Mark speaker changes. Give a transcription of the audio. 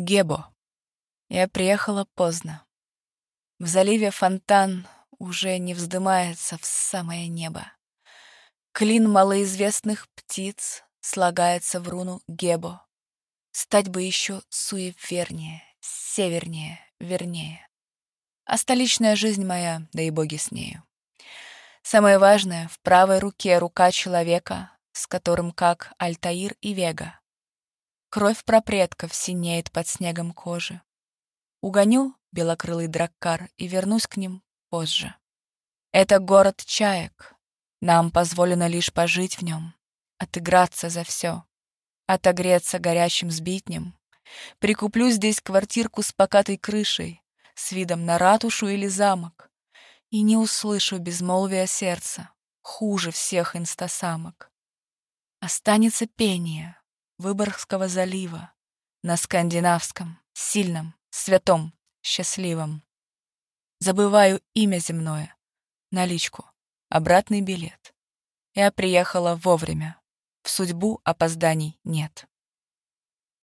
Speaker 1: Гебо. Я приехала поздно. В заливе фонтан уже не вздымается в самое небо. Клин малоизвестных птиц слагается в руну Гебо. Стать бы еще суевернее, севернее, вернее. А столичная жизнь моя, да и боги с нею. Самое важное — в правой руке рука человека, с которым как Альтаир и Вега. Кровь пропредков синеет под снегом кожи. Угоню белокрылый драккар и вернусь к ним позже. Это город чаек. Нам позволено лишь пожить в нем, отыграться за все, отогреться горячим сбитнем. Прикуплю здесь квартирку с покатой крышей, с видом на ратушу или замок, и не услышу безмолвия сердца, хуже всех инстасамок. Останется пение, Выборгского залива, на скандинавском, сильном, святом, счастливом. Забываю имя земное, наличку, обратный билет. Я приехала вовремя, в судьбу опозданий нет.